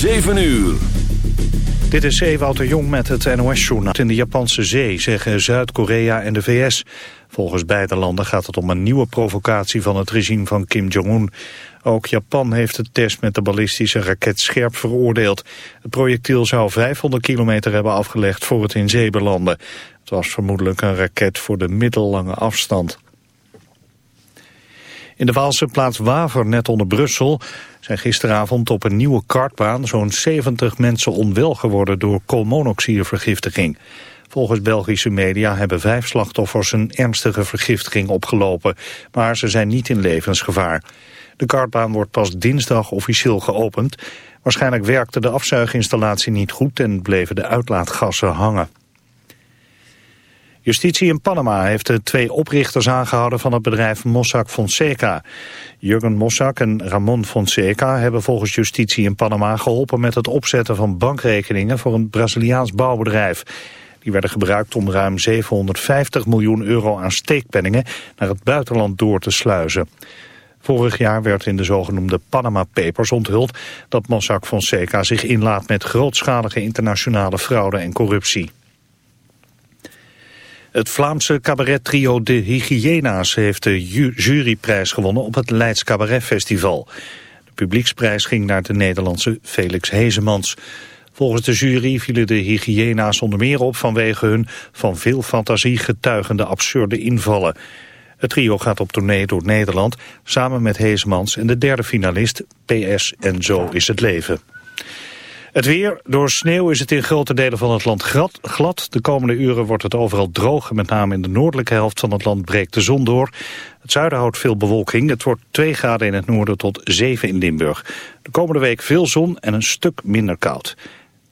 7 uur. Dit is Ewout de Jong met het NOS-journaal. In de Japanse zee zeggen Zuid-Korea en de VS. Volgens beide landen gaat het om een nieuwe provocatie van het regime van Kim Jong-un. Ook Japan heeft de test met de ballistische raket scherp veroordeeld. Het projectiel zou 500 kilometer hebben afgelegd voor het in zee belanden. Het was vermoedelijk een raket voor de middellange afstand. In de Waalse plaats Waver, net onder Brussel, zijn gisteravond op een nieuwe kartbaan zo'n 70 mensen onwel geworden door koolmonoxidevergiftiging. Volgens Belgische media hebben vijf slachtoffers een ernstige vergiftiging opgelopen, maar ze zijn niet in levensgevaar. De kartbaan wordt pas dinsdag officieel geopend. Waarschijnlijk werkte de afzuiginstallatie niet goed en bleven de uitlaatgassen hangen. Justitie in Panama heeft de twee oprichters aangehouden van het bedrijf Mossack Fonseca. Jurgen Mossack en Ramon Fonseca hebben volgens justitie in Panama geholpen met het opzetten van bankrekeningen voor een Braziliaans bouwbedrijf. Die werden gebruikt om ruim 750 miljoen euro aan steekpenningen naar het buitenland door te sluizen. Vorig jaar werd in de zogenoemde Panama Papers onthuld dat Mossack Fonseca zich inlaat met grootschalige internationale fraude en corruptie. Het Vlaamse cabaret-trio De Hygiena's heeft de juryprijs gewonnen op het Leids Cabaret Festival. De publieksprijs ging naar de Nederlandse Felix Hezemans. Volgens de jury vielen de Hygiena's onder meer op vanwege hun van veel fantasie getuigende absurde invallen. Het trio gaat op tournee door Nederland samen met Hezemans en de derde finalist PS en Zo is het leven. Het weer. Door sneeuw is het in grote delen van het land glad. De komende uren wordt het overal droog. Met name in de noordelijke helft van het land breekt de zon door. Het zuiden houdt veel bewolking. Het wordt 2 graden in het noorden tot 7 in Limburg. De komende week veel zon en een stuk minder koud.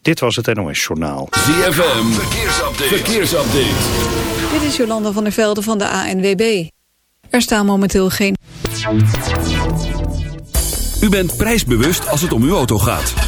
Dit was het NOS Journaal. ZFM. Verkeersupdate. Verkeersupdate. Dit is Jolanda van der Velde van de ANWB. Er staan momenteel geen... U bent prijsbewust als het om uw auto gaat.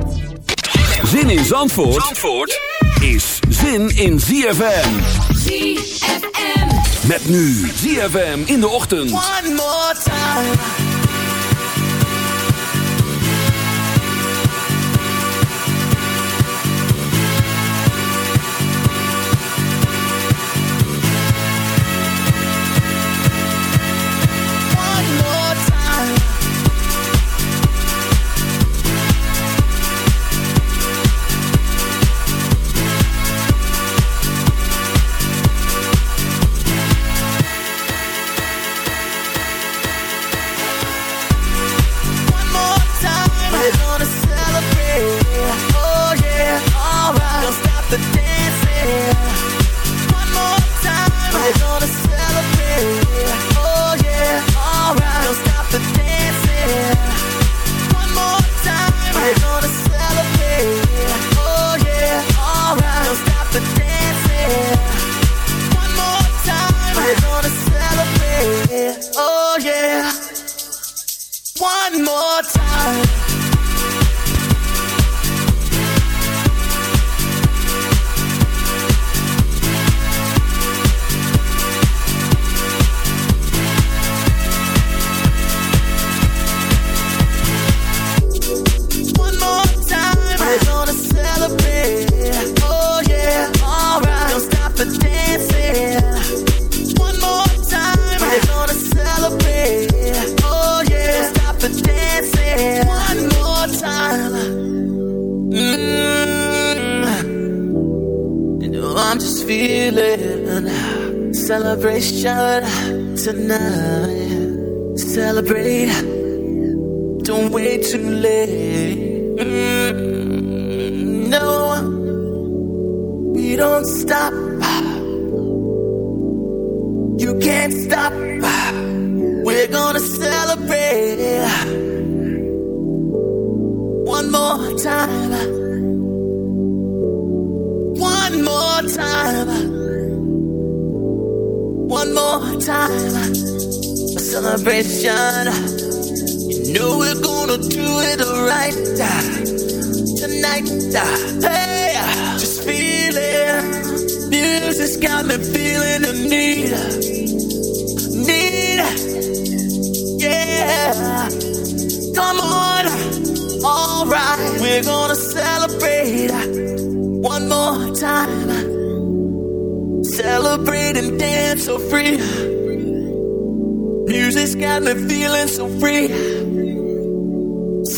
Zin in Zandvoort, Zandvoort is zin in ZFM. ZFM. Met nu ZFM in de ochtend. One more time. Know we're gonna do it right tonight. Hey, just feel it. Music's got me feeling the need. Need. Yeah. Come on. Alright. We're gonna celebrate one more time. Celebrate and dance so free. Music's got me feeling so free.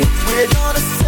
We're gonna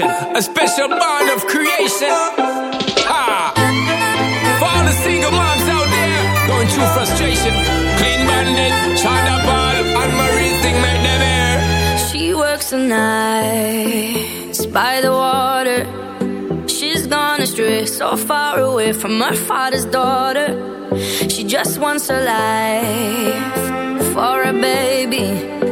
a special bond of creation. Ha! For all the single moms out there going through frustration, clean China ball, and Marie thing. She works the nights by the water. She's gone astray, so far away from her father's daughter. She just wants her life for a baby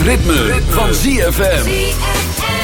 Ritme, van ZFM.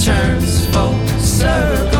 turns full circle.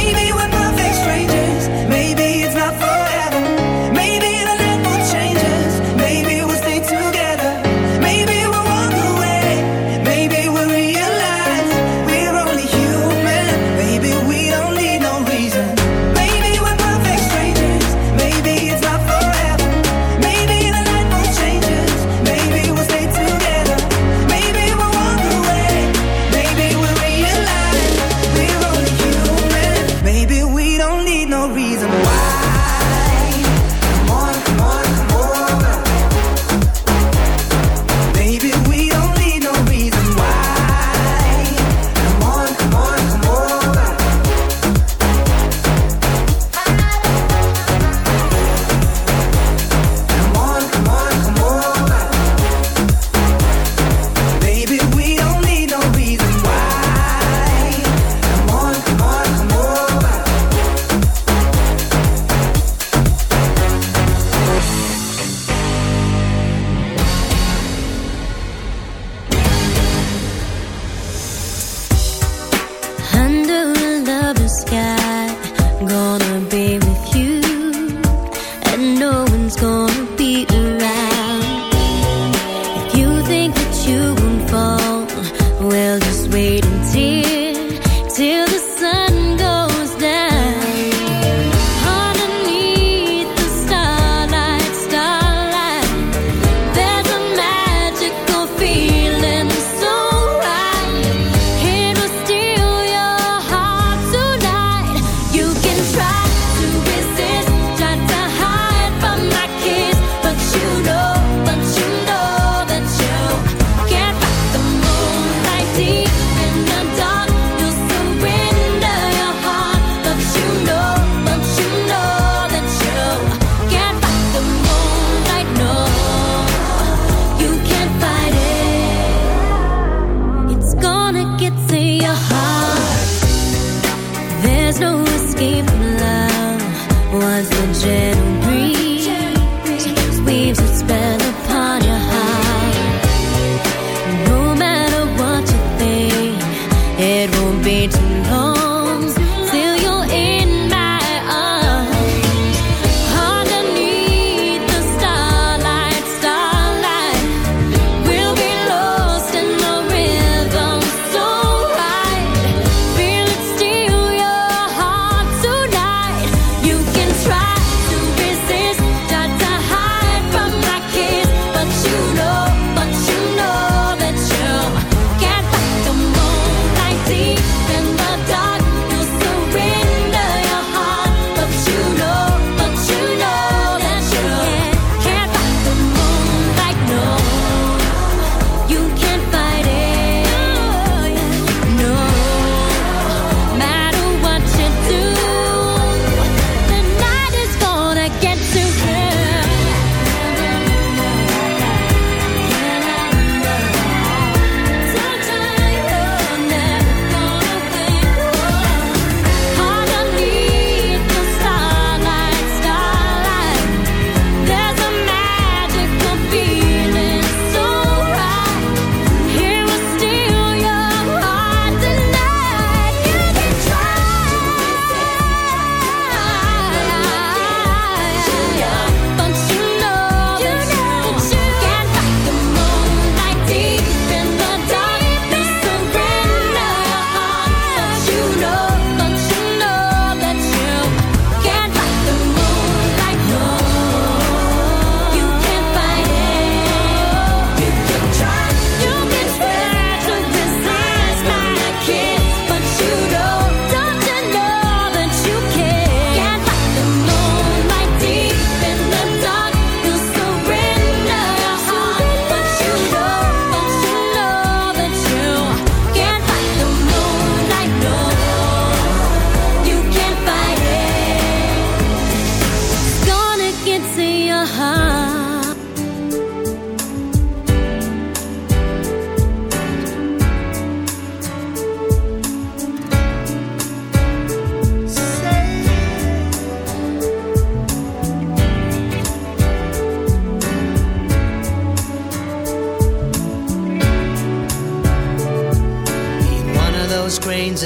baby, when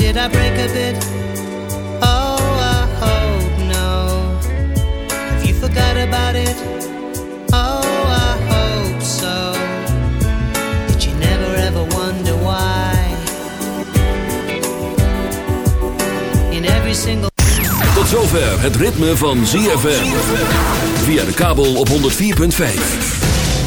did I break a bit? Oh, I hope no. Have you forgot about it? Oh, I hope so. Did you never ever wonder why? In every single Tot zover het ritme van ZFM. Via de kabel op 104.5.